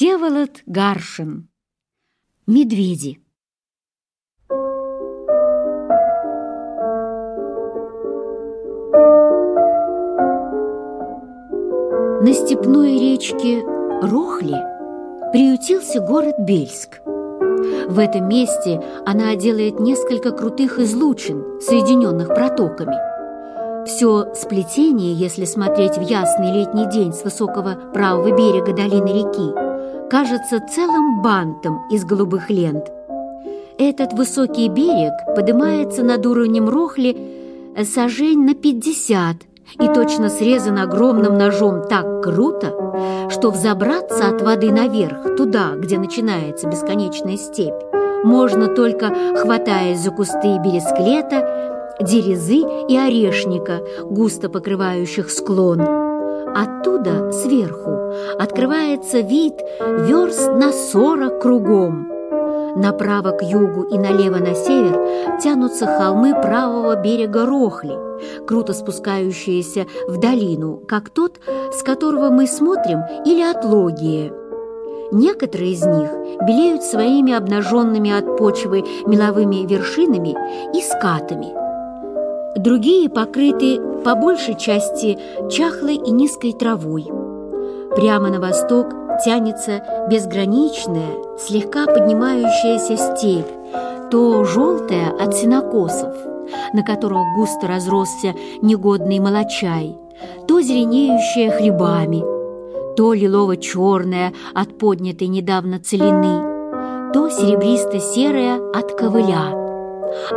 Всеволод Гаршин. Медведи. На степной речке Рохли приютился город Бельск. В этом месте она делает несколько крутых излучин, соединенных протоками – все сплетение, если смотреть в ясный летний день с высокого правого берега долины реки, кажется целым бантом из голубых лент. Этот высокий берег поднимается над уровнем Рохли э, сажень на 50 и точно срезан огромным ножом так круто, что взобраться от воды наверх, туда, где начинается бесконечная степь, можно только хватаясь за кусты бересклета, дерезы и орешника, густо покрывающих склон. Оттуда, сверху, открывается вид верст на сорок кругом. Направо к югу и налево на север тянутся холмы правого берега Рохли, круто спускающиеся в долину, как тот, с которого мы смотрим, или от Логии. Некоторые из них белеют своими обнаженными от почвы меловыми вершинами и скатами, другие покрыты по большей части чахлой и низкой травой. Прямо на восток тянется безграничная, слегка поднимающаяся степь, то желтая от сенокосов, на которых густо разросся негодный молочай, то зеленеющая хлебами, то лилово-черная от поднятой недавно целины, то серебристо-серая от ковыля –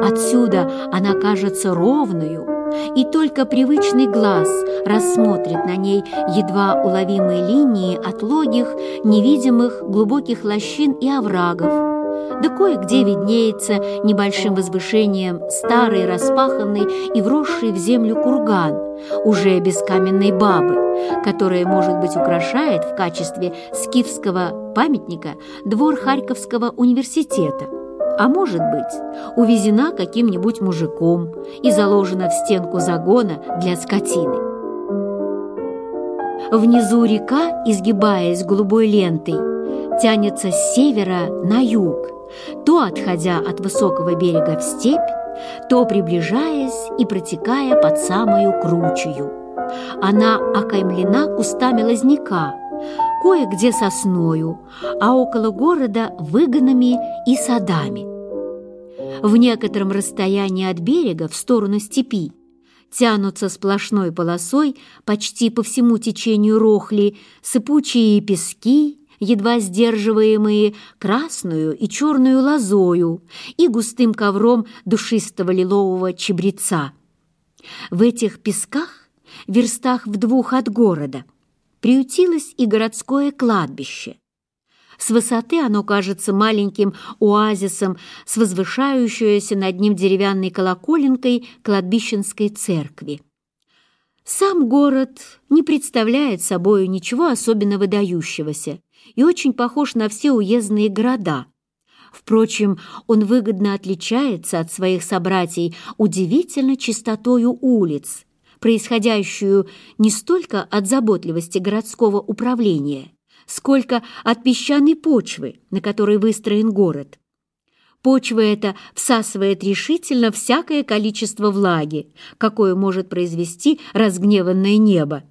Отсюда она кажется ровную, и только привычный глаз рассмотрит на ней едва уловимые линии от логих, невидимых, глубоких лощин и оврагов, да кое-где виднеется небольшим возвышением старый распаханный и вросший в землю курган, уже без каменной бабы, которая, может быть, украшает в качестве скифского памятника двор Харьковского университета а может быть, увезена каким-нибудь мужиком и заложена в стенку загона для скотины. Внизу река, изгибаясь голубой лентой, тянется с севера на юг, то отходя от высокого берега в степь, то приближаясь и протекая под самую кручую. Она окаймлена кустами лозняка, кое-где сосною, а около города выгонами и садами. В некотором расстоянии от берега в сторону степи тянутся сплошной полосой почти по всему течению рохли сыпучие пески, едва сдерживаемые красную и черную лозою и густым ковром душистого лилового чебреца. В этих песках, верстах в двух от города, приютилось и городское кладбище. С высоты оно кажется маленьким оазисом с возвышающейся над ним деревянной колоколенкой кладбищенской церкви. Сам город не представляет собою ничего особенно выдающегося и очень похож на все уездные города. Впрочем, он выгодно отличается от своих собратьей удивительно чистотою улиц – происходящую не столько от заботливости городского управления, сколько от песчаной почвы, на которой выстроен город. Почва эта всасывает решительно всякое количество влаги, какое может произвести разгневанное небо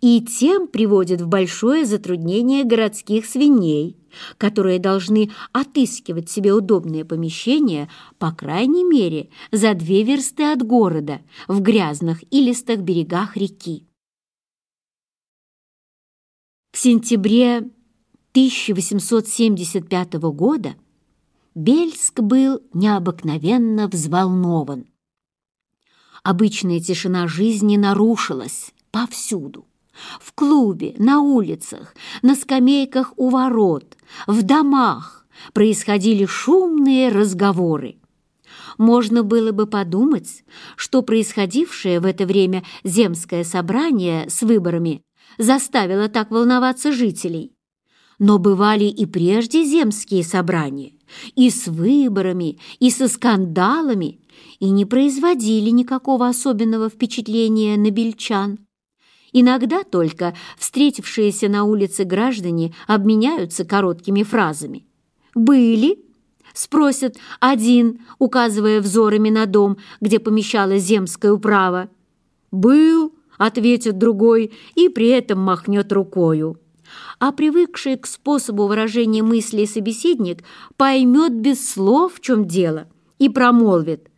и тем приводит в большое затруднение городских свиней, которые должны отыскивать себе удобное помещение, по крайней мере, за две версты от города, в грязных и листых берегах реки. В сентябре 1875 года Бельск был необыкновенно взволнован. Обычная тишина жизни нарушилась повсюду в клубе, на улицах, на скамейках у ворот, в домах происходили шумные разговоры. Можно было бы подумать, что происходившее в это время земское собрание с выборами заставило так волноваться жителей. Но бывали и прежде земские собрания, и с выборами, и со скандалами, и не производили никакого особенного впечатления на бельчан. Иногда только встретившиеся на улице граждане обменяются короткими фразами. «Были?» — спросят один, указывая взорами на дом, где помещалось земское управо. «Был?» — ответит другой и при этом махнет рукою. А привыкший к способу выражения мыслей собеседник поймет без слов, в чем дело, и промолвит.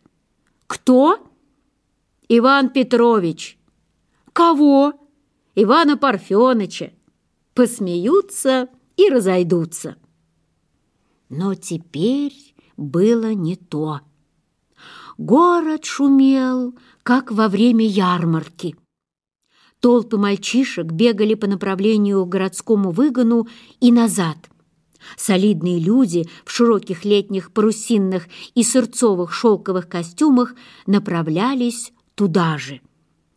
«Кто?» «Иван Петрович». «Кого?» Ивана Парфеныча, посмеются и разойдутся. Но теперь было не то. Город шумел, как во время ярмарки. Толпы мальчишек бегали по направлению к городскому выгону и назад. Солидные люди в широких летних парусинных и сырцовых шелковых костюмах направлялись туда же.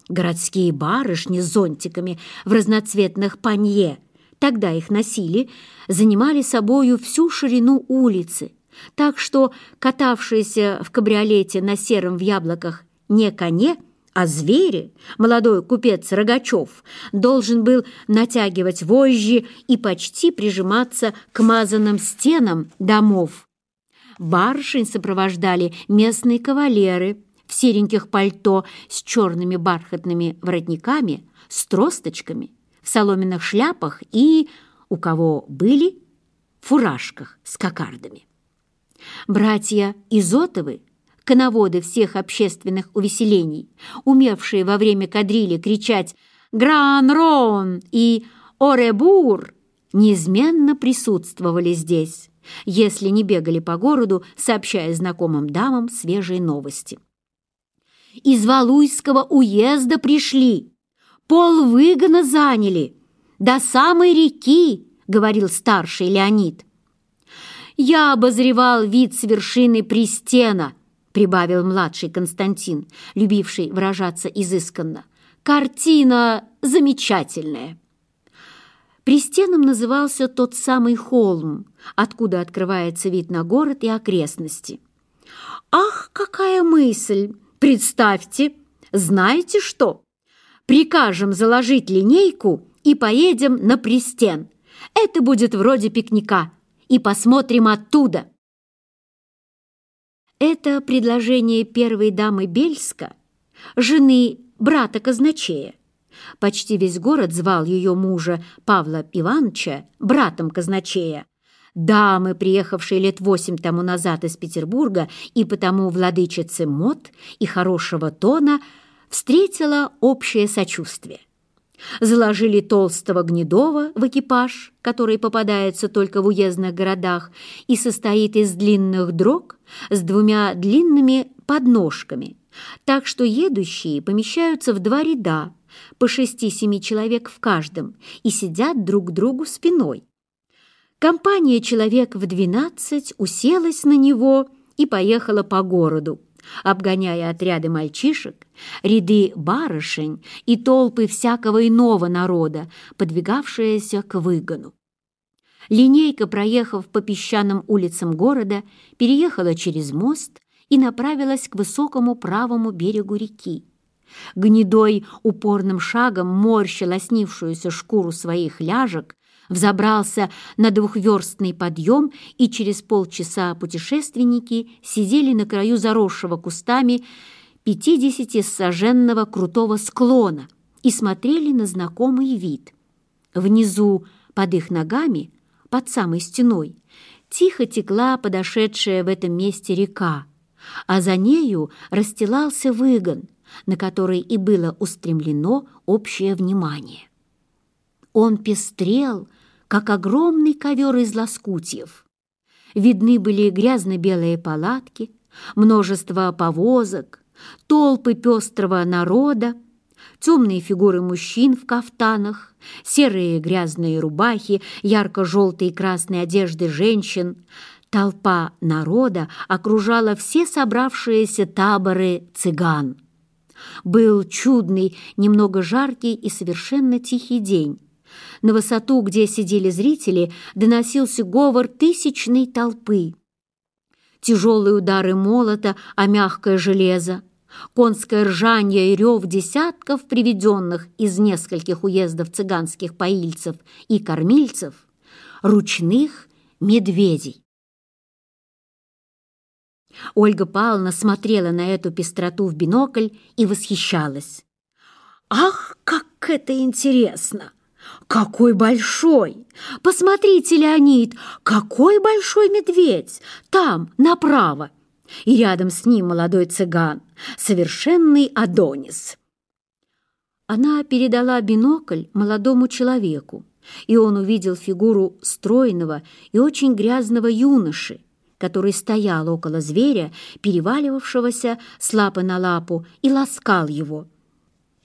Городские барышни с зонтиками в разноцветных панье, тогда их носили, занимали собою всю ширину улицы, так что катавшиеся в кабриолете на сером в яблоках не коне, а звери, молодой купец Рогачев, должен был натягивать вожжи и почти прижиматься к мазанным стенам домов. Барышень сопровождали местные кавалеры – в сереньких пальто с черными бархатными воротниками, с тросточками, в соломенных шляпах и, у кого были, фуражках с кокардами. Братья Изотовы, коноводы всех общественных увеселений, умевшие во время кадрили кричать «Гран-Рон!» и «Оребур!», неизменно присутствовали здесь, если не бегали по городу, сообщая знакомым дамам свежие новости из Валуйского уезда пришли, пол выгона заняли, до самой реки, — говорил старший Леонид. «Я обозревал вид с вершины пристена», — прибавил младший Константин, любивший выражаться изысканно. «Картина замечательная». Пристеном назывался тот самый холм, откуда открывается вид на город и окрестности. «Ах, какая мысль!» Представьте, знаете что? Прикажем заложить линейку и поедем на Пристен. Это будет вроде пикника. И посмотрим оттуда. Это предложение первой дамы Бельска, жены брата казначея. Почти весь город звал ее мужа Павла Ивановича братом казначея, дамы, приехавшие лет восемь тому назад из Петербурга, и потому владычицы мод и хорошего тона, встретила общее сочувствие. Заложили толстого гнедова в экипаж, который попадается только в уездных городах и состоит из длинных дрог с двумя длинными подножками, так что едущие помещаются в два ряда, по шести-семи человек в каждом, и сидят друг к другу спиной. Компания человек в двенадцать уселась на него и поехала по городу, обгоняя отряды мальчишек, ряды барышень и толпы всякого иного народа, подвигавшиеся к выгону. Линейка, проехав по песчаным улицам города, переехала через мост и направилась к высокому правому берегу реки. Гнедой упорным шагом морщил оснившуюся шкуру своих ляжек, взобрался на двухверстный подъем, и через полчаса путешественники сидели на краю заросшего кустами пятидесятисаженного крутого склона и смотрели на знакомый вид. Внизу, под их ногами, под самой стеной, тихо текла подошедшая в этом месте река, а за нею расстилался выгон, на который и было устремлено общее внимание. Он пестрел как огромный ковер из лоскутьев. Видны были грязно-белые палатки, множество повозок, толпы пестрого народа, темные фигуры мужчин в кафтанах, серые грязные рубахи, ярко-желтые и красные одежды женщин. Толпа народа окружала все собравшиеся таборы цыган. Был чудный, немного жаркий и совершенно тихий день, на высоту, где сидели зрители, доносился говор тысячной толпы. Тяжелые удары молота о мягкое железо, конское ржание и рев десятков приведенных из нескольких уездов цыганских поильцев и кормильцев, ручных медведей. Ольга Павловна смотрела на эту пестроту в бинокль и восхищалась. «Ах, как это интересно!» Какой большой! Посмотрите, Леонид, какой большой медведь! Там, направо! И рядом с ним молодой цыган, совершенный Адонис. Она передала бинокль молодому человеку, и он увидел фигуру стройного и очень грязного юноши, который стоял около зверя, переваливавшегося с лапы на лапу, и ласкал его.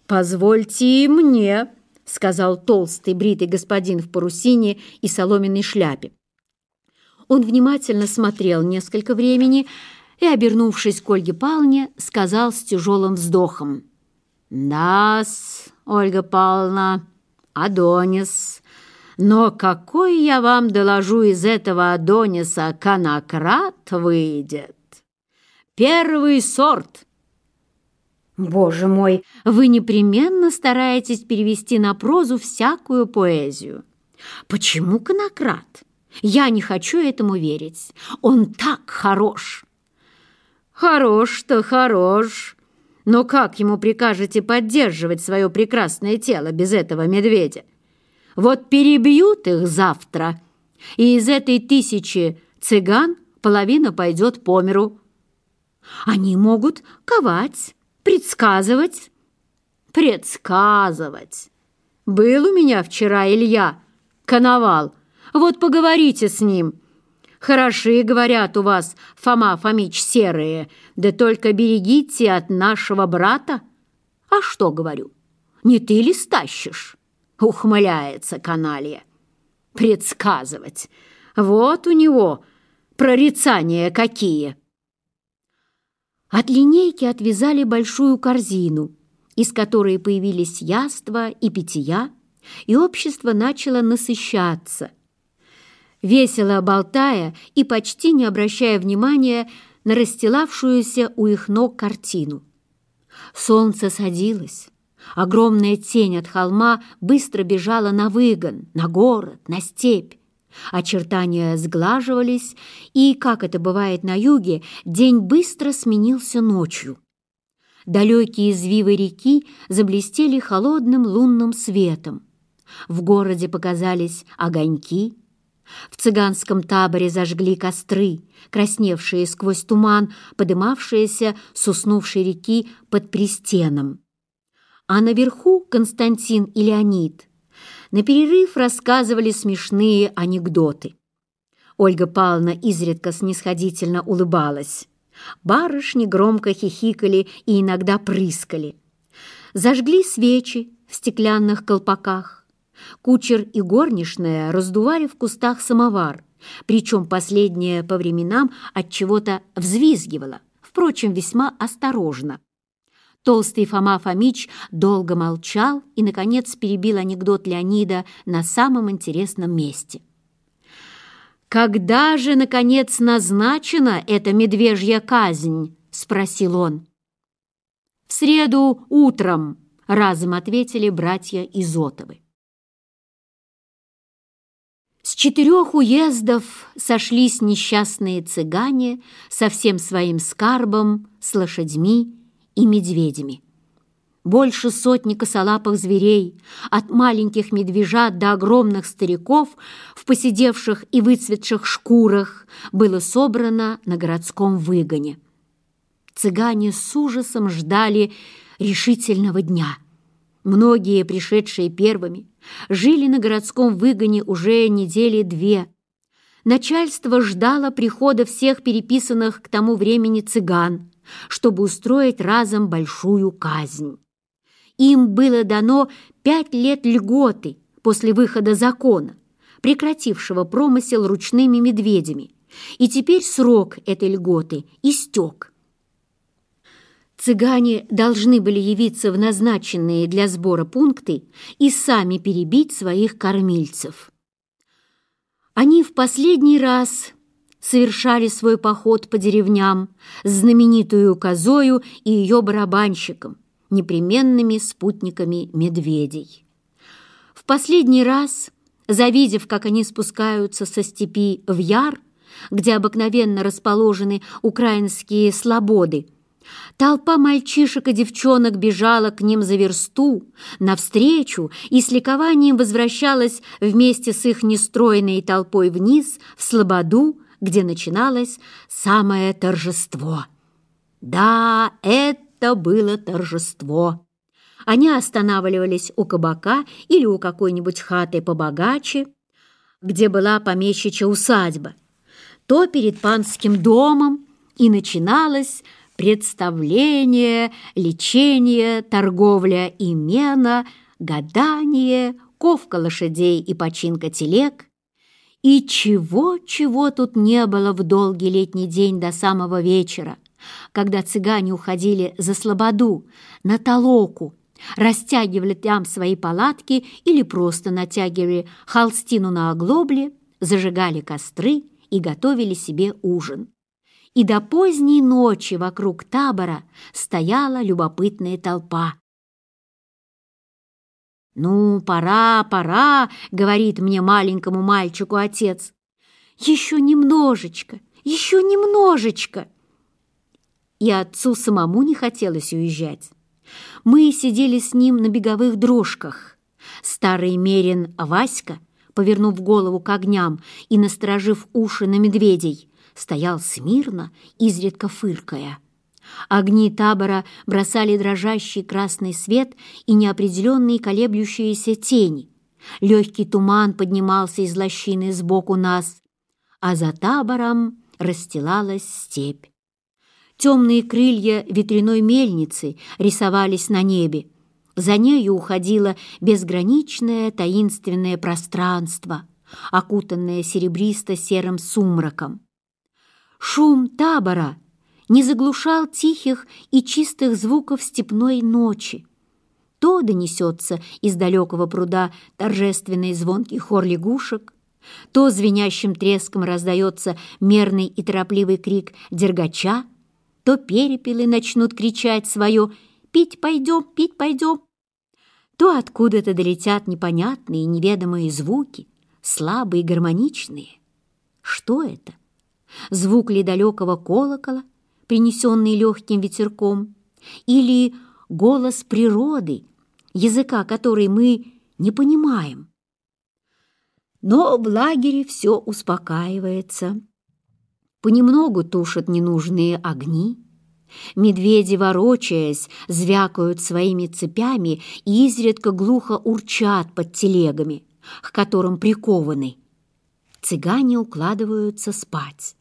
«Позвольте мне!» сказал толстый, бритый господин в парусине и соломенной шляпе. Он внимательно смотрел несколько времени и, обернувшись к Ольге Павловне, сказал с тяжелым вздохом. "Нас, Ольга Павловна, Адонис. Но какой, я вам доложу, из этого Адониса конократ выйдет? Первый сорт!» Боже мой, вы непременно стараетесь перевести на прозу всякую поэзию. Почему Конократ? Я не хочу этому верить. Он так хорош. Хорош-то хорош. Но как ему прикажете поддерживать свое прекрасное тело без этого медведя? Вот перебьют их завтра, и из этой тысячи цыган половина пойдет по миру. Они могут ковать, предсказывать?» «Предсказывать. Был у меня вчера Илья, коновал. Вот поговорите с ним. Хороши, говорят, у вас, Фома Фомич, серые, да только берегите от нашего брата. А что, говорю, не ты ли стащишь?» Ухмыляется каналья. «Предсказывать. Вот у него прорицания какие!» От линейки отвязали большую корзину, из которой появились яства и питья, и общество начало насыщаться. Весело болтая и почти не обращая внимания на расстилавшуюся у их ног картину. Солнце садилось. Огромная тень от холма быстро бежала на выгон, на город, на степь. Очертания сглаживались, и, как это бывает на юге, день быстро сменился ночью. Далекие извивы реки заблестели холодным лунным светом. В городе показались огоньки. В цыганском таборе зажгли костры, красневшие сквозь туман, подымавшиеся с уснувшей реки под пристеном. А наверху Константин и Леонид на перерыв рассказывали смешные анекдоты. Ольга Павловна изредка снисходительно улыбалась. Барышни громко хихикали и иногда прыскали. Зажгли свечи в стеклянных колпаках. Кучер и горничная раздували в кустах самовар, причем последняя по временам от чего-то взвизгивала, впрочем, весьма осторожно. Толстый Фома Фомич долго молчал и, наконец, перебил анекдот Леонида на самом интересном месте. «Когда же, наконец, назначена эта медвежья казнь?» — спросил он. «В среду утром», — разом ответили братья Изотовы. С четырех уездов сошлись несчастные цыгане со всем своим скарбом, с лошадьми и медведями. Больше сотни косолапых зверей, от маленьких медвежат до огромных стариков в посидевших и выцветших шкурах, было собрано на городском выгоне. Цыгане с ужасом ждали решительного дня. Многие, пришедшие первыми, жили на городском выгоне уже недели две. Начальство ждало прихода всех переписанных к тому времени цыган – чтобы устроить разом большую казнь. Им было дано пять лет льготы после выхода закона, прекратившего промысел ручными медведями, и теперь срок этой льготы истек. Цыгане должны были явиться в назначенные для сбора пункты и сами перебить своих кормильцев. Они в последний раз совершали свой поход по деревням с знаменитую козою и ее барабанщиком, непременными спутниками медведей. В последний раз, завидев, как они спускаются со степи в яр, где обыкновенно расположены украинские слободы, Толпа мальчишек и девчонок бежала к ним за версту, навстречу и с ликованием возвращалась вместе с их нестройной толпой вниз, в слободу, где начиналось самое торжество. Да, это было торжество. Они останавливались у кабака или у какой-нибудь хаты побогаче, где была помещичья усадьба, то перед панским домом, и начиналось представление, лечение, торговля имена, гадание, ковка лошадей и починка телег, и чего-чего тут не было в долгий летний день до самого вечера, когда цыгане уходили за слободу, на толоку, растягивали там свои палатки или просто натягивали холстину на оглобли, зажигали костры и готовили себе ужин. И до поздней ночи вокруг табора стояла любопытная толпа, «Ну, пора, пора», — говорит мне маленькому мальчику отец. «Еще немножечко, еще немножечко». И отцу самому не хотелось уезжать. Мы сидели с ним на беговых дрожках. Старый мерин Васька, повернув голову к огням и насторожив уши на медведей, стоял смирно, изредка фыркая. Огни табора бросали дрожащий красный свет и неопределенные колеблющиеся тени. Легкий туман поднимался из лощины сбоку нас, а за табором расстилалась степь. Темные крылья ветряной мельницы рисовались на небе. За нею уходило безграничное таинственное пространство, окутанное серебристо-серым сумраком. Шум табора — не заглушал тихих и чистых звуков степной ночи. То донесется из далекого пруда торжественный звонкий хор лягушек, то звенящим треском раздается мерный и торопливый крик дергача, то перепелы начнут кричать свое «Пить пойдем, пить пойдем!» то откуда-то долетят непонятные неведомые звуки, слабые гармоничные. Что это? Звук ли далекого колокола – принесенный легким ветерком, или голос природы, языка которой мы не понимаем. Но в лагере все успокаивается. Понемногу тушат ненужные огни. Медведи, ворочаясь, звякают своими цепями и изредка глухо урчат под телегами, к которым прикованы. Цыгане укладываются спать.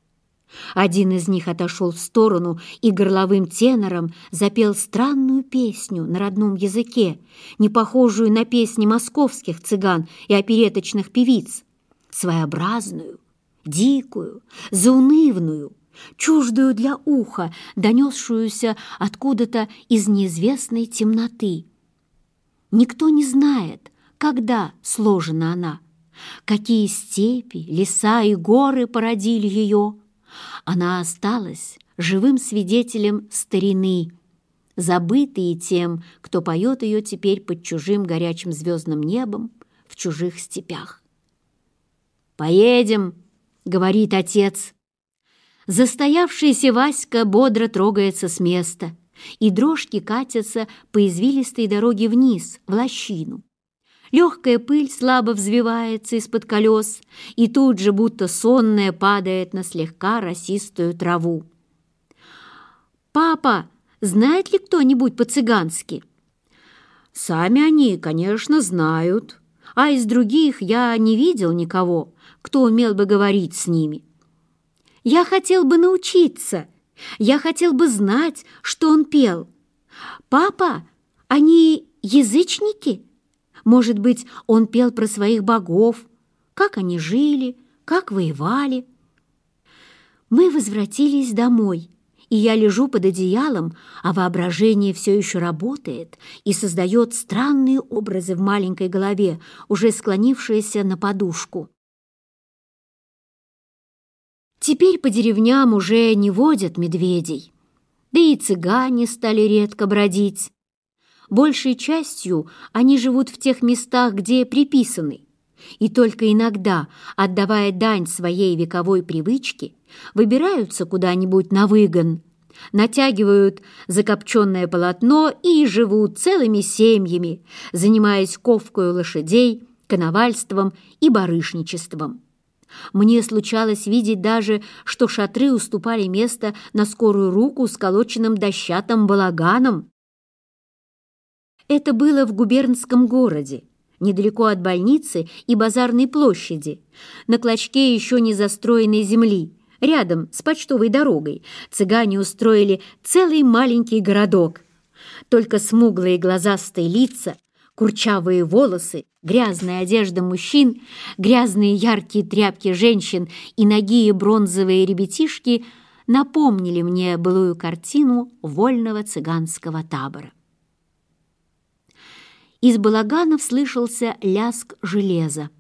Один из них отошел в сторону и горловым тенором запел странную песню на родном языке, не похожую на песни московских цыган и опереточных певиц, своеобразную, дикую, заунывную, чуждую для уха, донесшуюся откуда-то из неизвестной темноты. Никто не знает, когда сложена она, какие степи, леса и горы породили ее, она осталась живым свидетелем старины, забытые тем, кто поет ее теперь под чужим горячим звездным небом в чужих степях. «Поедем!» — говорит отец. Застоявшийся Васька бодро трогается с места, и дрожки катятся по извилистой дороге вниз, в лощину. Легкая пыль слабо взвивается из-под колес и тут же, будто сонная, падает на слегка росистую траву. «Папа, знает ли кто-нибудь по-цыгански?» «Сами они, конечно, знают, а из других я не видел никого, кто умел бы говорить с ними». «Я хотел бы научиться, я хотел бы знать, что он пел. Папа, они язычники?» Может быть, он пел про своих богов, как они жили, как воевали. Мы возвратились домой, и я лежу под одеялом, а воображение все еще работает и создает странные образы в маленькой голове, уже склонившейся на подушку. Теперь по деревням уже не водят медведей, да и цыгане стали редко бродить. Большей частью они живут в тех местах, где приписаны, и только иногда, отдавая дань своей вековой привычке, выбираются куда-нибудь на выгон, натягивают закопченное полотно и живут целыми семьями, занимаясь ковкою лошадей, коновальством и барышничеством. Мне случалось видеть даже, что шатры уступали место на скорую руку сколоченным дощатым балаганом, это было в губернском городе, недалеко от больницы и базарной площади, на клочке еще не застроенной земли, рядом с почтовой дорогой. Цыгане устроили целый маленький городок. Только смуглые глазастые лица, курчавые волосы, грязная одежда мужчин, грязные яркие тряпки женщин и ноги и бронзовые ребятишки напомнили мне былую картину вольного цыганского табора. Из балаганов слышался ляск железа.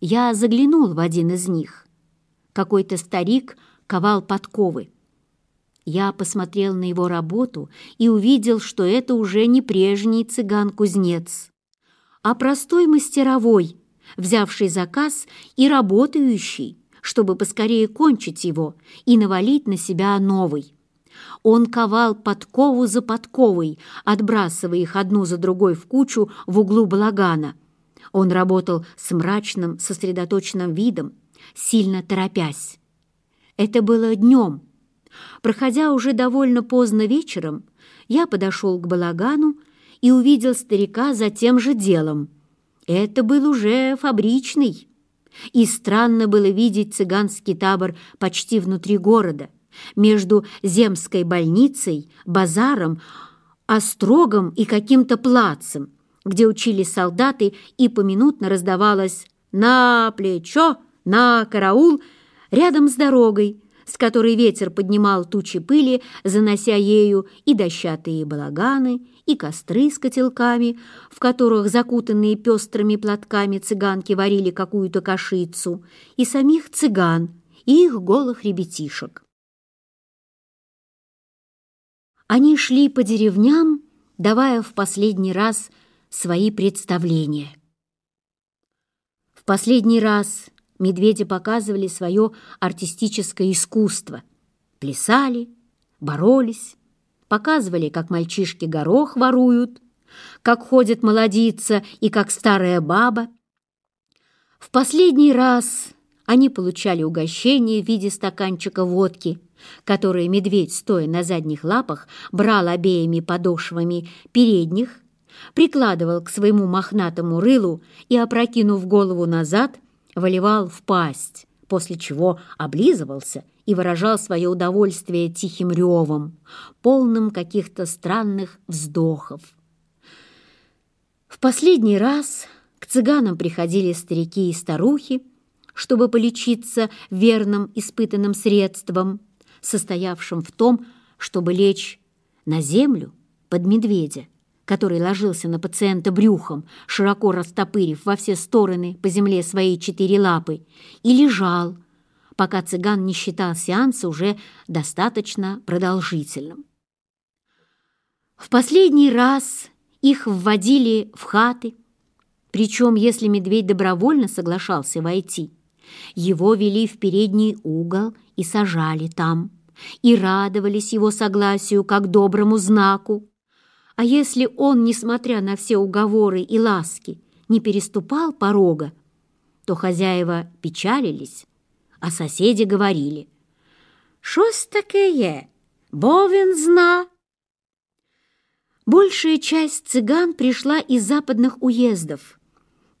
Я заглянул в один из них. Какой-то старик ковал подковы. Я посмотрел на его работу и увидел, что это уже не прежний цыган-кузнец, а простой мастеровой, взявший заказ и работающий, чтобы поскорее кончить его и навалить на себя новый. Он ковал подкову за подковой, отбрасывая их одну за другой в кучу в углу балагана. Он работал с мрачным, сосредоточенным видом, сильно торопясь. Это было днем. Проходя уже довольно поздно вечером, я подошел к балагану и увидел старика за тем же делом. Это был уже фабричный. И странно было видеть цыганский табор почти внутри города между земской больницей, базаром, острогом и каким-то плацем, где учили солдаты и поминутно раздавалось «на плечо», «на караул» рядом с дорогой, с которой ветер поднимал тучи пыли, занося ею и дощатые балаганы, и костры с котелками, в которых закутанные пестрыми платками цыганки варили какую-то кашицу, и самих цыган, и их голых ребятишек. Они шли по деревням, давая в последний раз свои представления. В последний раз медведи показывали свое артистическое искусство. Плясали, боролись, показывали, как мальчишки горох воруют, как ходит молодица и как старая баба. В последний раз они получали угощение в виде стаканчика водки – которые медведь, стоя на задних лапах, брал обеими подошвами передних, прикладывал к своему мохнатому рылу и, опрокинув голову назад, выливал в пасть, после чего облизывался и выражал свое удовольствие тихим ревом, полным каких-то странных вздохов. В последний раз к цыганам приходили старики и старухи, чтобы полечиться верным испытанным средством, состоявшим в том, чтобы лечь на землю под медведя, который ложился на пациента брюхом, широко растопырив во все стороны по земле свои четыре лапы, и лежал, пока цыган не считал сеанс уже достаточно продолжительным. В последний раз их вводили в хаты, причем, если медведь добровольно соглашался войти, его вели в передний угол и сажали там и радовались его согласию как доброму знаку. А если он, несмотря на все уговоры и ласки, не переступал порога, то хозяева печалились, а соседи говорили «Шось такое, бовен зна». Большая часть цыган пришла из западных уездов –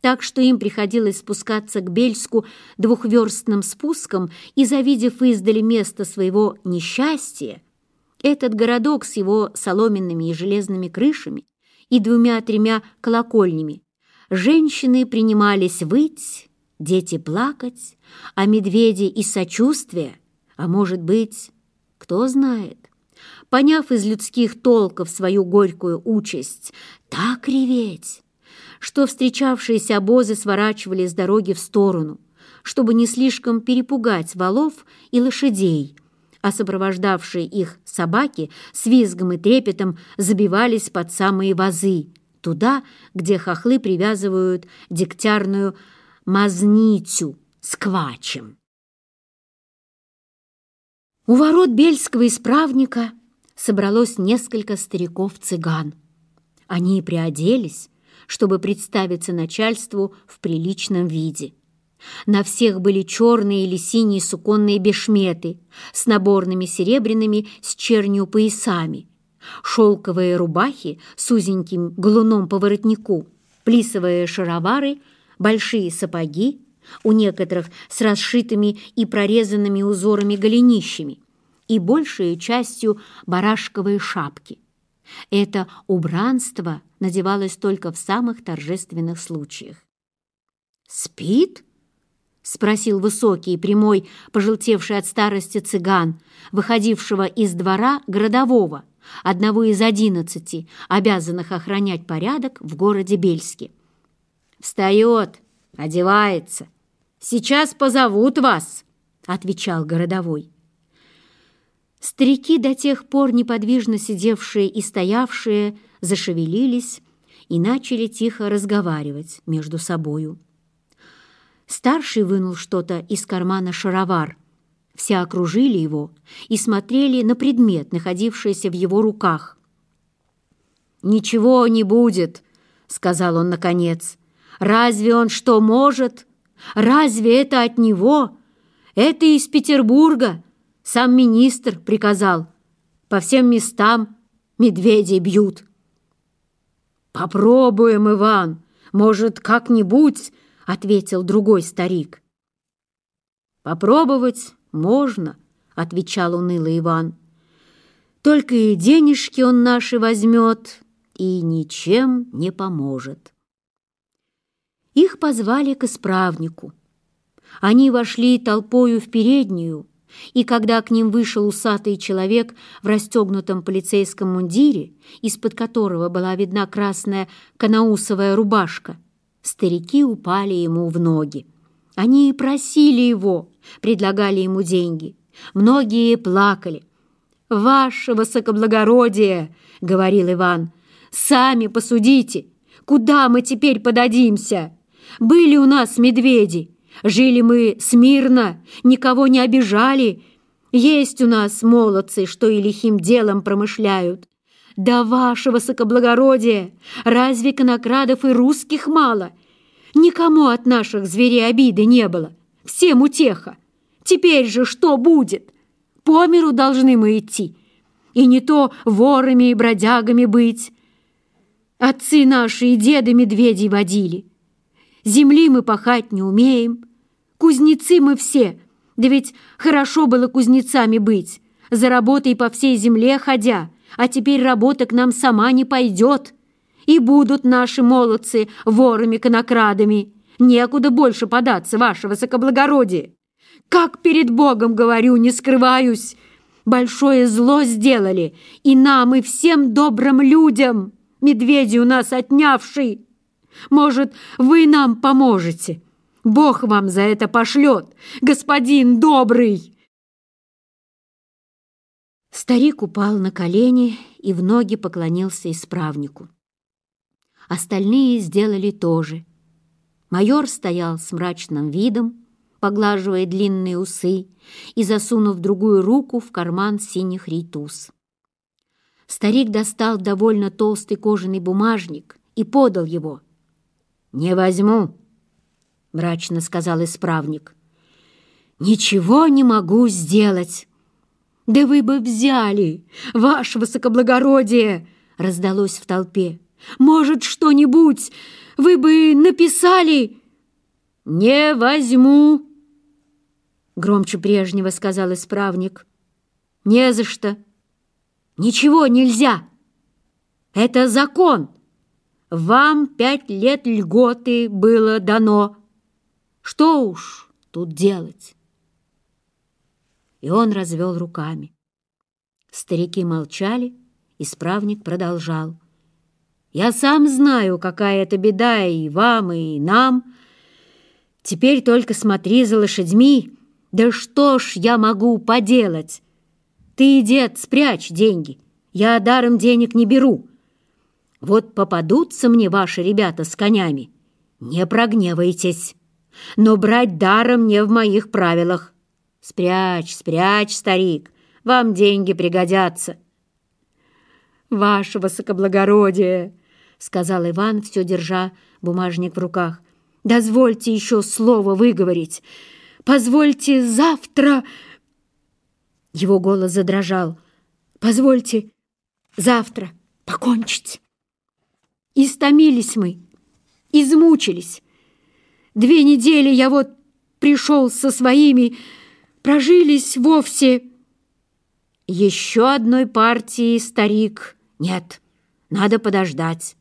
так что им приходилось спускаться к Бельску двухверстным спуском, и, завидев издали место своего несчастья, этот городок с его соломенными и железными крышами и двумя-тремя колокольнями, женщины принимались выть, дети плакать, а медведи и сочувствие, а может быть, кто знает, поняв из людских толков свою горькую участь, так реветь, что встречавшиеся обозы сворачивали с дороги в сторону, чтобы не слишком перепугать валов и лошадей, а сопровождавшие их собаки с визгом и трепетом забивались под самые вазы, туда, где хохлы привязывают дегтярную мазницу с квачем. У ворот бельского исправника собралось несколько стариков-цыган. Они приоделись, чтобы представиться начальству в приличном виде. На всех были черные или синие суконные бешметы с наборными серебряными с чернью поясами, шелковые рубахи с узеньким галуном по воротнику, плисовые шаровары, большие сапоги, у некоторых с расшитыми и прорезанными узорами голенищами и большей частью барашковые шапки. Это убранство надевалось только в самых торжественных случаях. «Спит?» — спросил высокий и прямой, пожелтевший от старости цыган, выходившего из двора городового, одного из одиннадцати, обязанных охранять порядок в городе Бельске. «Встает, одевается. Сейчас позовут вас», — отвечал городовой. Старики, до тех пор неподвижно сидевшие и стоявшие, зашевелились и начали тихо разговаривать между собою. Старший вынул что-то из кармана шаровар. Все окружили его и смотрели на предмет, находившийся в его руках. «Ничего не будет», — сказал он наконец. «Разве он что может? Разве это от него? Это из Петербурга, сам министр приказал. По всем местам медведей бьют. «Попробуем, Иван. Может, как-нибудь?» — ответил другой старик. «Попробовать можно», — отвечал унылый Иван. «Только и денежки он наши возьмет, и ничем не поможет». Их позвали к исправнику. Они вошли толпою в переднюю, и когда к ним вышел усатый человек в расстегнутом полицейском мундире, из-под которого была видна красная канаусовая рубашка, старики упали ему в ноги. Они просили его, предлагали ему деньги. Многие плакали. «Ваше высокоблагородие!» — говорил Иван. «Сами посудите! Куда мы теперь подадимся? Были у нас медведи!» Жили мы смирно, никого не обижали. Есть у нас молодцы, что и лихим делом промышляют. Да ваше высокоблагородие! Разве конокрадов и русских мало? Никому от наших зверей обиды не было. Всем утеха. Теперь же что будет? По миру должны мы идти. И не то ворами и бродягами быть. Отцы наши и деды медведей водили. Земли мы пахать не умеем. Кузнецы мы все, да ведь хорошо было кузнецами быть, за работой по всей земле ходя, а теперь работа к нам сама не пойдет. И будут наши молодцы ворами-конокрадами. Некуда больше податься, ваше высокоблагородие. Как перед Богом говорю, не скрываюсь. Большое зло сделали и нам, и всем добрым людям, медведи у нас отнявший». Может, вы нам поможете? Бог вам за это пошлет, господин добрый!» Старик упал на колени и в ноги поклонился исправнику. Остальные сделали то же. Майор стоял с мрачным видом, поглаживая длинные усы и засунув другую руку в карман синих рейтуз. Старик достал довольно толстый кожаный бумажник и подал его – «Не возьму», — мрачно сказал исправник. «Ничего не могу сделать». «Да вы бы взяли, ваше высокоблагородие!» — раздалось в толпе. «Может, что-нибудь? Вы бы написали?» «Не возьму!» — громче прежнего сказал исправник. «Не за что! Ничего нельзя! Это закон!» вам пять лет льготы было дано. Что уж тут делать? И он развел руками. Старики молчали, исправник продолжал. Я сам знаю, какая это беда и вам, и нам. Теперь только смотри за лошадьми. Да что ж я могу поделать? Ты, дед, спрячь деньги. Я даром денег не беру. Вот попадутся мне ваши ребята с конями. Не прогневайтесь. Но брать даром не в моих правилах. Спрячь, спрячь, старик, вам деньги пригодятся. «Ваше высокоблагородие!» — сказал Иван, все держа бумажник в руках. «Дозвольте еще слово выговорить. Позвольте завтра...» Его голос задрожал. «Позвольте завтра покончить». Истомились мы, измучились. Две недели я вот пришел со своими, прожились вовсе. Еще одной партии, старик, нет, надо подождать.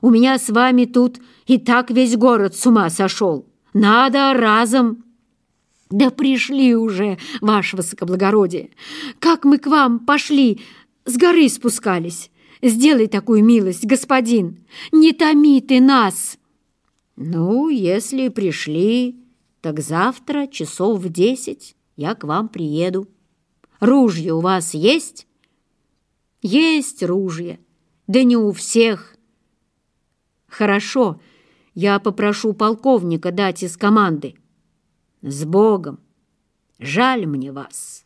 У меня с вами тут и так весь город с ума сошел. Надо разом. Да пришли уже, ваше высокоблагородие. Как мы к вам пошли, с горы спускались сделай такую милость, господин! Не томи ты нас!» «Ну, если пришли, так завтра часов в десять я к вам приеду. Ружья у вас есть?» «Есть ружья, да не у всех». «Хорошо, я попрошу полковника дать из команды». «С Богом! Жаль мне вас!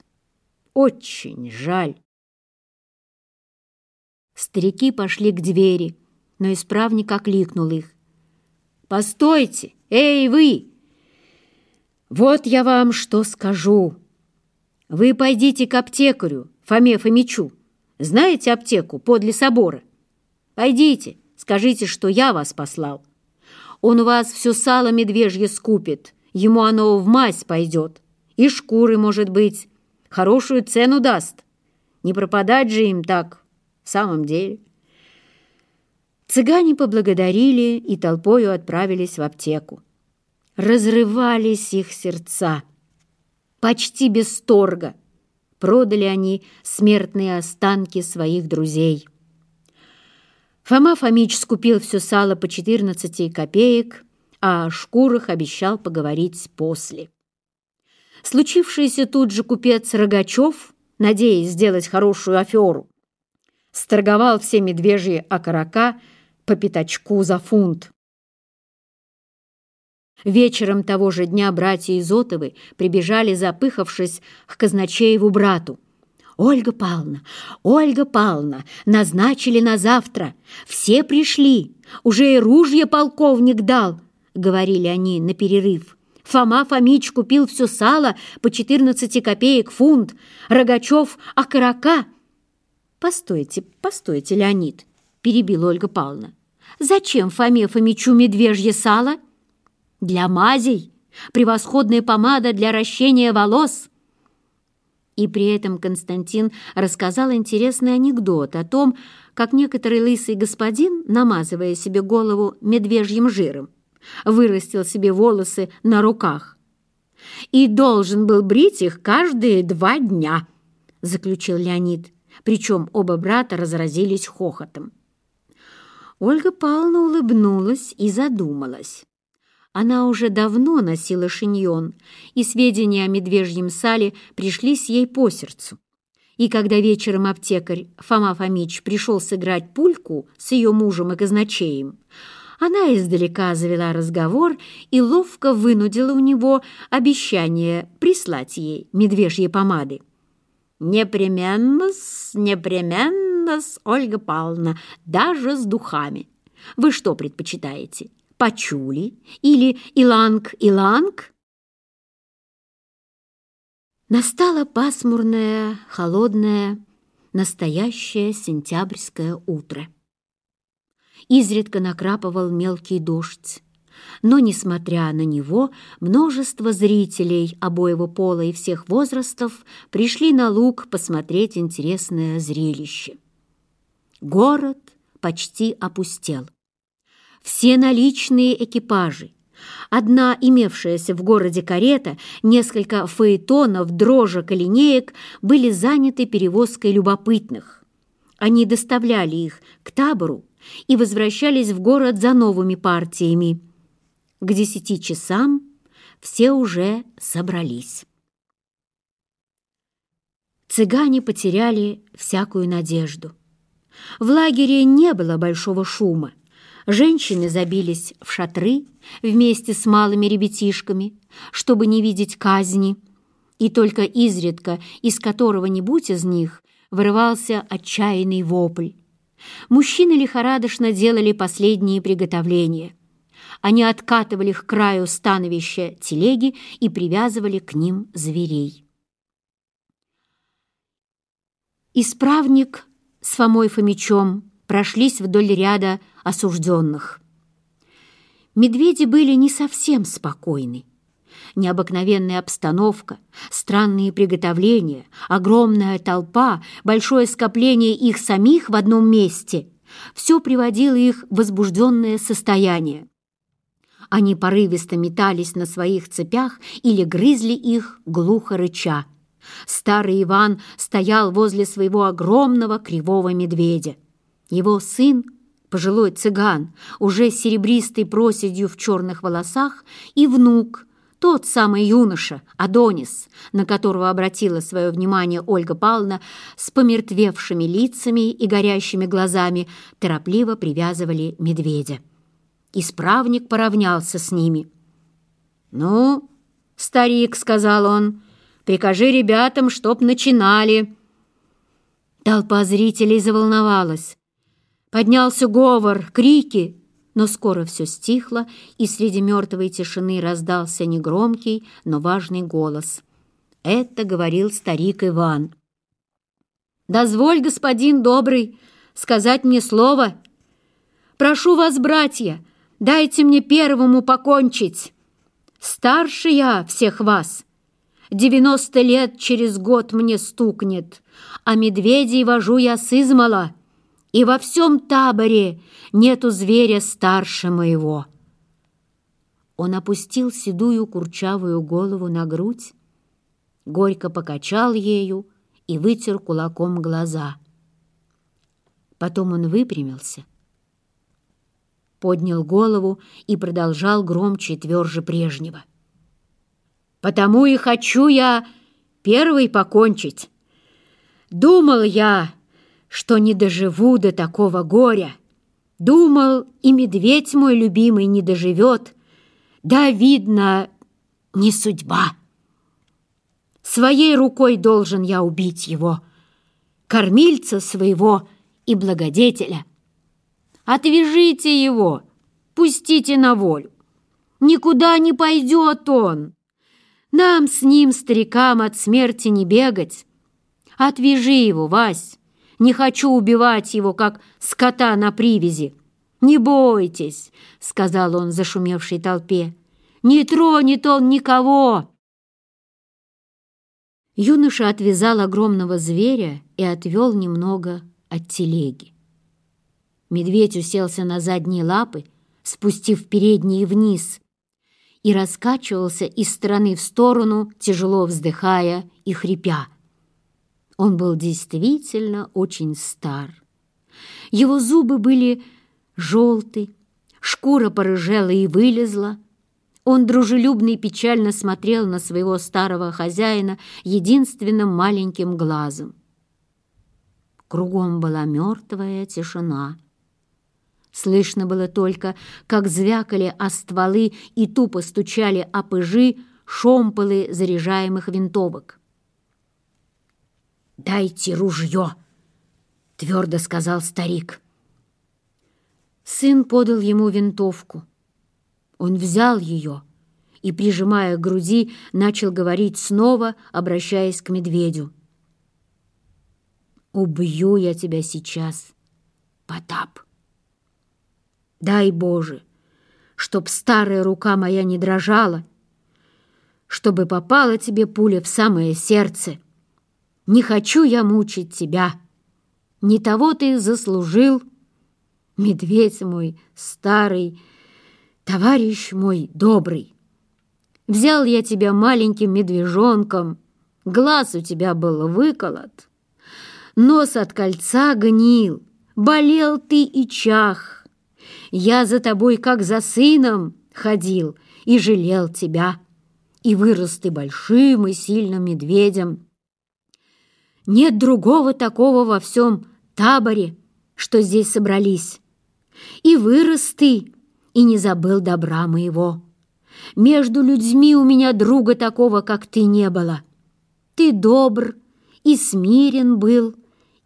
Очень жаль!» Старики пошли к двери, но исправник окликнул их. «Постойте! Эй, вы! Вот я вам что скажу. Вы пойдите к аптекарю Фоме Фомичу. Знаете аптеку подле собора? Пойдите, скажите, что я вас послал. Он у вас все сало медвежье скупит, ему оно в мазь пойдет. И шкуры, может быть, хорошую цену даст. Не пропадать же им так в самом деле, цыгане поблагодарили и толпою отправились в аптеку. Разрывались их сердца. Почти без торга продали они смертные останки своих друзей. Фома Фомич скупил все сало по 14 копеек, а о шкурах обещал поговорить после. Случившийся тут же купец Рогачев, надеясь сделать хорошую аферу, сторговал все медвежьи окорока по пятачку за фунт. Вечером того же дня братья Изотовы прибежали, запыхавшись, к казначееву брату. «Ольга Павловна, Ольга Павловна, назначили на завтра. Все пришли. Уже и ружье полковник дал», — говорили они на перерыв. Фома Фомич купил все сало по 14 копеек фунт, Рогачев — окорока, «Постойте, постойте, Леонид!» – перебила Ольга Павловна. «Зачем Фоме Фомичу медвежье сало?» «Для мазей! Превосходная помада для ращения волос!» И при этом Константин рассказал интересный анекдот о том, как некоторый лысый господин, намазывая себе голову медвежьим жиром, вырастил себе волосы на руках. «И должен был брить их каждые два дня», — заключил Леонид. Причем оба брата разразились хохотом. Ольга Павловна улыбнулась и задумалась. Она уже давно носила шиньон, и сведения о медвежьем сале пришлись ей по сердцу. И когда вечером аптекарь Фома Фомич пришел сыграть пульку с ее мужем и казначеем, она издалека завела разговор и ловко вынудила у него обещание прислать ей медвежьи помады. «Непременно-с, непременно-с, Ольга Павловна, даже с духами. Вы что предпочитаете, почули или иланг-иланг?» Настала пасмурное, холодное, настоящее сентябрьское утро. Изредка накрапывал мелкий дождь но, несмотря на него, множество зрителей обоего пола и всех возрастов пришли на луг посмотреть интересное зрелище. Город почти опустел. Все наличные экипажи, Одна имевшаяся в городе карета, несколько фаэтонов, дрожек и линеек были заняты перевозкой любопытных. Они доставляли их к табору и возвращались в город за новыми партиями. К десяти часам все уже собрались. Цыгане потеряли всякую надежду. В лагере не было большого шума. Женщины забились в шатры вместе с малыми ребятишками, чтобы не видеть казни, и только изредка из которого-нибудь из них вырывался отчаянный вопль. Мужчины лихорадочно делали последние приготовления – они откатывали к краю становища телеги и привязывали к ним зверей. Исправник с Фомой Фомичом прошлись вдоль ряда осужденных. Медведи были не совсем спокойны. Необыкновенная обстановка, странные приготовления, огромная толпа, большое скопление их самих в одном месте — все приводило их в возбужденное состояние. Они порывисто метались на своих цепях или грызли их глухо рыча. Старый Иван стоял возле своего огромного кривого медведя. Его сын, пожилой цыган, уже с серебристой проседью в черных волосах, и внук, тот самый юноша, Адонис, на которого обратила свое внимание Ольга Павловна, с помертвевшими лицами и горящими глазами торопливо привязывали медведя. Исправник поравнялся с ними. «Ну, старик», — сказал он, — «прикажи ребятам, чтоб начинали». Толпа зрителей заволновалась. Поднялся говор, крики, но скоро все стихло, и среди мертвой тишины раздался негромкий, но важный голос. Это говорил старик Иван. «Дозволь, господин добрый, сказать мне слово. Прошу вас, братья, Дайте мне первому покончить. Старше я всех вас. Девяносто лет через год мне стукнет, а медведей вожу я с измала, и во всем таборе нету зверя старше моего». Он опустил седую курчавую голову на грудь, горько покачал ею и вытер кулаком глаза. Потом он выпрямился — поднял голову и продолжал громче и тверже прежнего. «Потому и хочу я первый покончить. Думал я, что не доживу до такого горя. Думал, и медведь мой любимый не доживет. Да, видно, не судьба. Своей рукой должен я убить его, кормильца своего и благодетеля». Отвяжите его! Пустите на волю! Никуда не пойдет он! Нам с ним, старикам, от смерти не бегать! Отвяжи его, Вась! Не хочу убивать его, как скота на привязи!» «Не бойтесь!» — сказал он зашумевшей толпе. «Не тронет он никого!» Юноша отвязал огромного зверя и отвел немного от телеги. Медведь уселся на задние лапы, спустив передние вниз, и раскачивался из стороны в сторону, тяжело вздыхая и хрипя. Он был действительно очень стар. Его зубы были желты, шкура порыжела и вылезла. Он дружелюбно и печально смотрел на своего старого хозяина единственным маленьким глазом. Кругом была мертвая тишина — Слышно было только, как звякали о стволы и тупо стучали о пыжи шомполы заряжаемых винтовок. «Дайте ружье!» — твердо сказал старик. Сын подал ему винтовку. Он взял ее и, прижимая к груди, начал говорить снова, обращаясь к медведю. «Убью я тебя сейчас, Потап!» Дай, Боже, чтоб старая рука моя не дрожала, чтобы попала тебе пуля в самое сердце. Не хочу я мучить тебя. Не того ты заслужил, медведь мой старый, товарищ мой добрый. Взял я тебя маленьким медвежонком, глаз у тебя был выколот, нос от кольца гнил, болел ты и чах. Я за тобой, как за сыном, ходил и жалел тебя. И вырос ты большим и сильным медведем. Нет другого такого во всем таборе, что здесь собрались. И вырос ты, и не забыл добра моего. Между людьми у меня друга такого, как ты, не было. Ты добр и смирен был,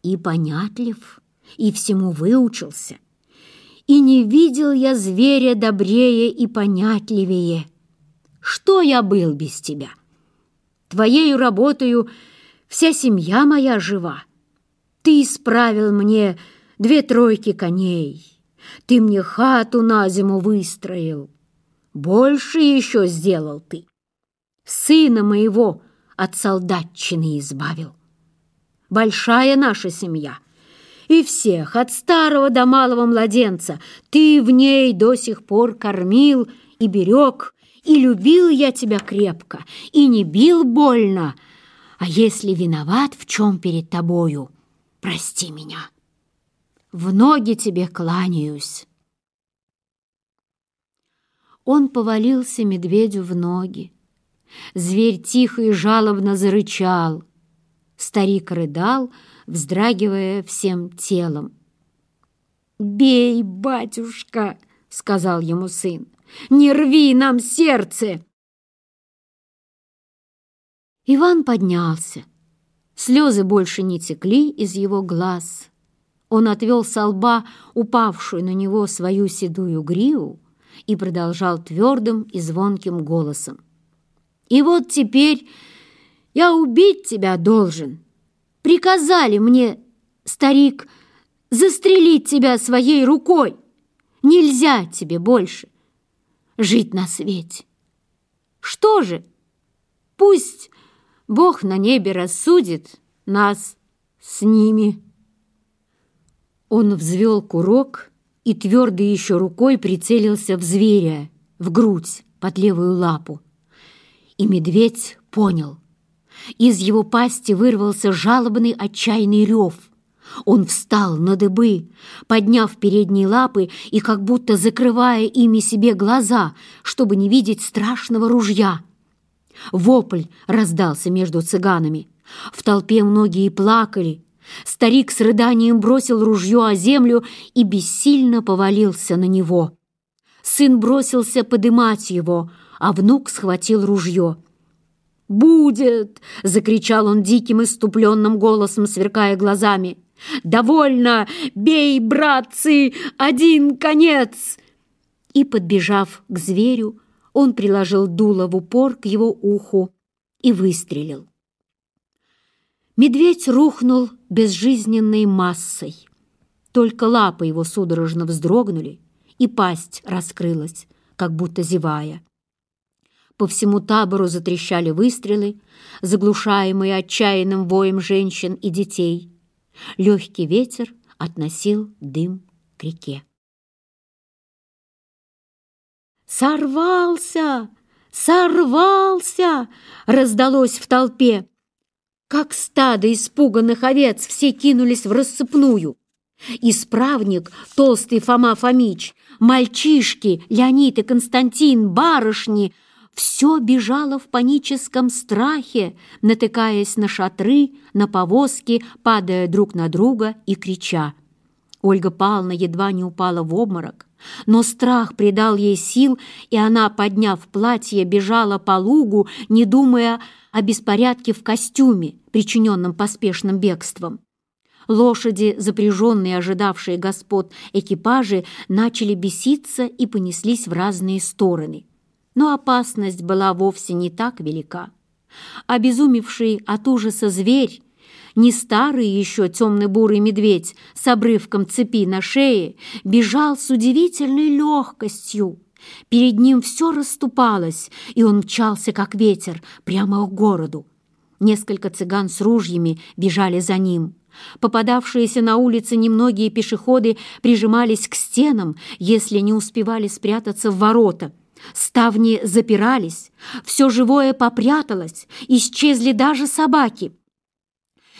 и понятлив, и всему выучился» и не видел я зверя добрее и понятливее. Что я был без тебя? Твоею работаю вся семья моя жива. Ты исправил мне две тройки коней, ты мне хату на зиму выстроил. Больше еще сделал ты. Сына моего от солдатчины избавил. Большая наша семья — и всех, от старого до малого младенца. Ты в ней до сих пор кормил и берег, и любил я тебя крепко, и не бил больно. А если виноват в чем перед тобою, прости меня. В ноги тебе кланяюсь». Он повалился медведю в ноги. Зверь тихо и жалобно зарычал. Старик рыдал, вздрагивая всем телом. «Бей, батюшка!» — сказал ему сын. «Не рви нам сердце!» Иван поднялся. Слезы больше не текли из его глаз. Он отвел со лба упавшую на него свою седую гриву и продолжал твердым и звонким голосом. «И вот теперь я убить тебя должен!» приказали мне, старик, застрелить тебя своей рукой. Нельзя тебе больше жить на свете. Что же? Пусть Бог на небе рассудит нас с ними. Он взвел курок и твердой еще рукой прицелился в зверя, в грудь, под левую лапу. И медведь понял — из его пасти вырвался жалобный отчаянный рев. Он встал на дыбы, подняв передние лапы и как будто закрывая ими себе глаза, чтобы не видеть страшного ружья. Вопль раздался между цыганами. В толпе многие плакали. Старик с рыданием бросил ружье о землю и бессильно повалился на него. Сын бросился подымать его, а внук схватил ружье — будет!» — закричал он диким иступленным голосом, сверкая глазами. «Довольно! Бей, братцы! Один конец!» И, подбежав к зверю, он приложил дуло в упор к его уху и выстрелил. Медведь рухнул безжизненной массой. Только лапы его судорожно вздрогнули, и пасть раскрылась, как будто зевая. По всему табору затрещали выстрелы, заглушаемые отчаянным воем женщин и детей. Легкий ветер относил дым к реке. «Сорвался! Сорвался!» — раздалось в толпе. Как стадо испуганных овец все кинулись в рассыпную. Исправник, толстый Фома Фомич, мальчишки, Леонид и Константин, барышни — все бежало в паническом страхе, натыкаясь на шатры, на повозки, падая друг на друга и крича. Ольга Павловна едва не упала в обморок, но страх придал ей сил, и она, подняв платье, бежала по лугу, не думая о беспорядке в костюме, причиненном поспешным бегством. Лошади, запряженные ожидавшие господ экипажи, начали беситься и понеслись в разные стороны но опасность была вовсе не так велика. Обезумевший от ужаса зверь, не старый еще темно-бурый медведь с обрывком цепи на шее, бежал с удивительной легкостью. Перед ним все расступалось, и он мчался, как ветер, прямо к городу. Несколько цыган с ружьями бежали за ним. Попадавшиеся на улице немногие пешеходы прижимались к стенам, если не успевали спрятаться в ворота – Ставни запирались, все живое попряталось, исчезли даже собаки.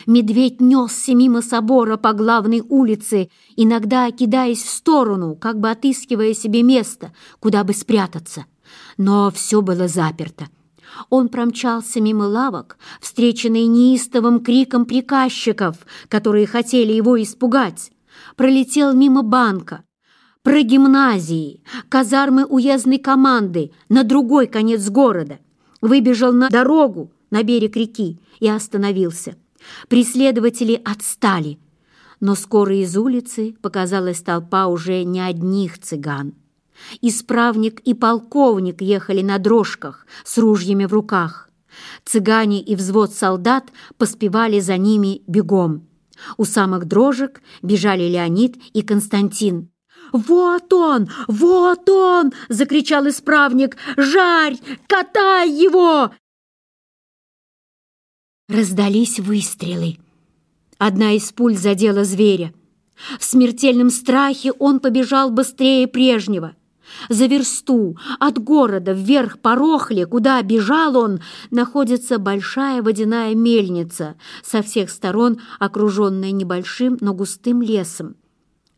Медведь несся мимо собора по главной улице, иногда кидаясь в сторону, как бы отыскивая себе место, куда бы спрятаться. Но все было заперто. Он промчался мимо лавок, встреченный неистовым криком приказчиков, которые хотели его испугать. Пролетел мимо банка, про гимназии, казармы уездной команды на другой конец города. Выбежал на дорогу на берег реки и остановился. Преследователи отстали, но скоро из улицы показалась толпа уже не одних цыган. Исправник и полковник ехали на дрожках с ружьями в руках. Цыгане и взвод солдат поспевали за ними бегом. У самых дрожек бежали Леонид и Константин. «Вот он! Вот он!» — закричал исправник. «Жарь! Катай его!» Раздались выстрелы. Одна из пуль задела зверя. В смертельном страхе он побежал быстрее прежнего. За версту от города вверх по Рохле, куда бежал он, находится большая водяная мельница, со всех сторон окруженная небольшим, но густым лесом.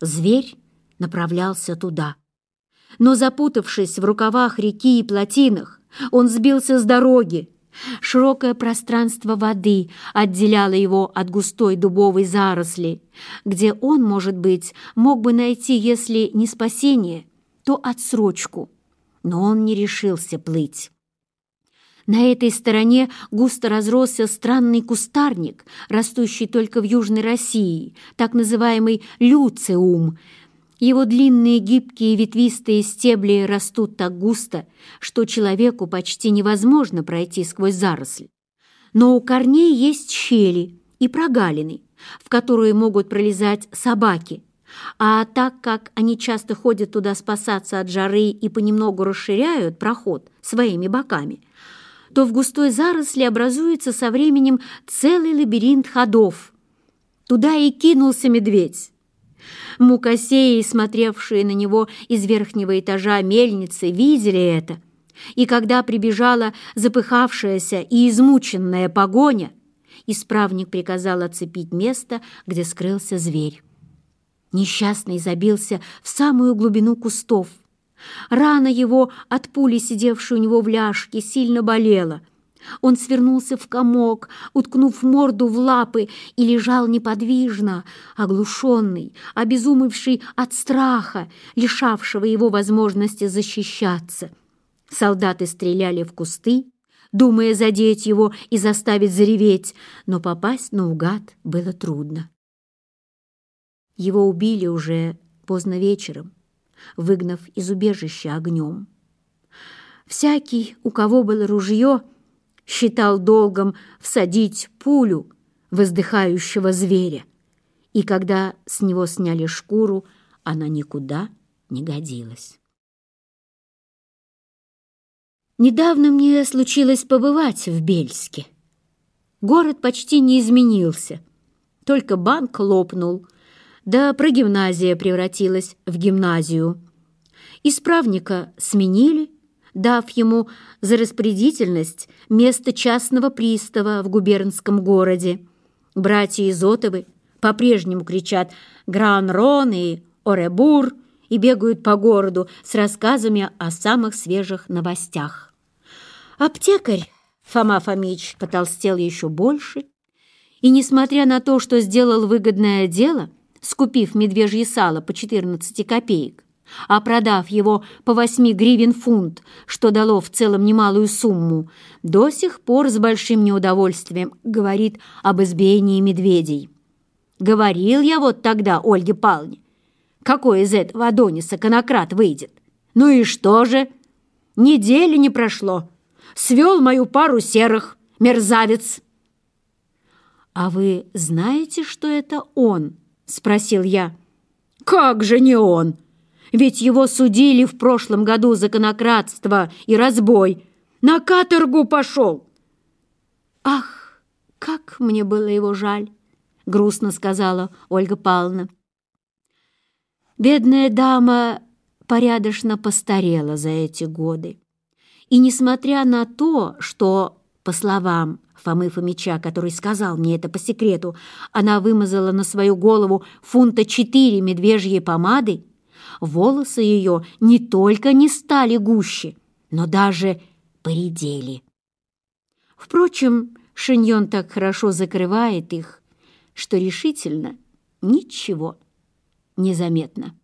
Зверь направлялся туда. Но запутавшись в рукавах реки и плотинах, он сбился с дороги. Широкое пространство воды отделяло его от густой дубовой заросли, где он, может быть, мог бы найти, если не спасение, то отсрочку. Но он не решился плыть. На этой стороне густо разросся странный кустарник, растущий только в Южной России, так называемый люциум – его длинные гибкие ветвистые стебли растут так густо, что человеку почти невозможно пройти сквозь заросль. Но у корней есть щели и прогалины, в которые могут пролезать собаки. А так как они часто ходят туда спасаться от жары и понемногу расширяют проход своими боками, то в густой заросли образуется со временем целый лабиринт ходов. Туда и кинулся медведь. Мукосеи, смотревшие на него из верхнего этажа мельницы, видели это. И когда прибежала запыхавшаяся и измученная погоня, исправник приказал оцепить место, где скрылся зверь. Несчастный забился в самую глубину кустов. Рана его от пули, сидевшей у него в ляжке, сильно болела — он свернулся в комок, уткнув морду в лапы, и лежал неподвижно, оглушенный, обезумевший от страха, лишавшего его возможности защищаться. Солдаты стреляли в кусты, думая задеть его и заставить зареветь, но попасть наугад было трудно. Его убили уже поздно вечером, выгнав из убежища огнем. Всякий, у кого было ружье, — считал долгом всадить пулю в издыхающего зверя. И когда с него сняли шкуру, она никуда не годилась. Недавно мне случилось побывать в Бельске. Город почти не изменился, только банк лопнул, да прогимназия превратилась в гимназию. Исправника сменили, дав ему за распорядительность место частного пристава в губернском городе. Братья Изотовы по-прежнему кричат «Гран-Рон» и «Оребур» и бегают по городу с рассказами о самых свежих новостях. Аптекарь Фома Фомич потолстел еще больше, и, несмотря на то, что сделал выгодное дело, скупив медвежье сало по 14 копеек, а продав его по 8 гривен фунт, что дало в целом немалую сумму, до сих пор с большим неудовольствием говорит об избиении медведей. Говорил я вот тогда Ольге Палне, какой из этого Адониса конократ выйдет. Ну и что же? Недели не прошло. Свел мою пару серых, мерзавец. «А вы знаете, что это он?» — спросил я. «Как же не он!» Ведь его судили в прошлом году за конократство и разбой. На каторгу пошел!» «Ах, как мне было его жаль!» — грустно сказала Ольга Павловна. Бедная дама порядочно постарела за эти годы. И несмотря на то, что, по словам Фомы Фомича, который сказал мне это по секрету, она вымазала на свою голову фунта четыре медвежьей помады, волосы ее не только не стали гуще, но даже поредели. Впрочем, шиньон так хорошо закрывает их, что решительно ничего незаметно.